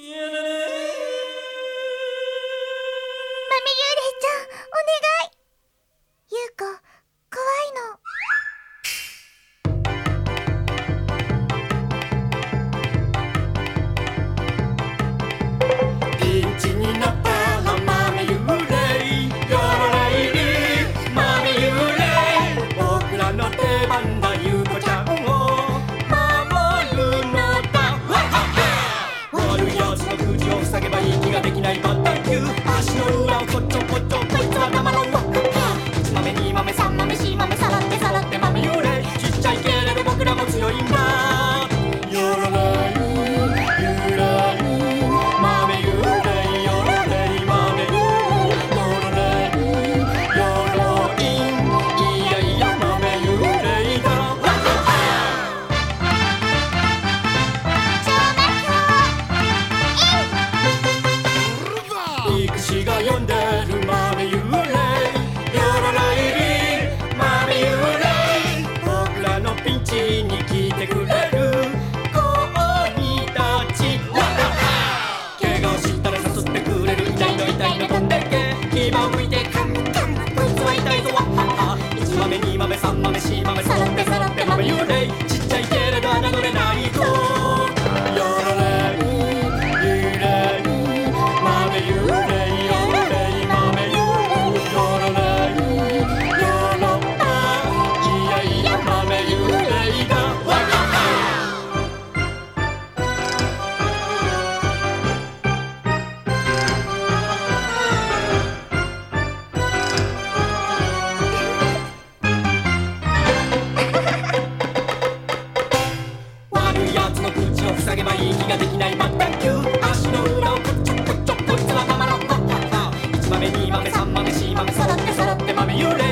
ゆるゆるちゃんお願い。crush no W-A 豆に豆三豆四豆ろって揃って豆揺れ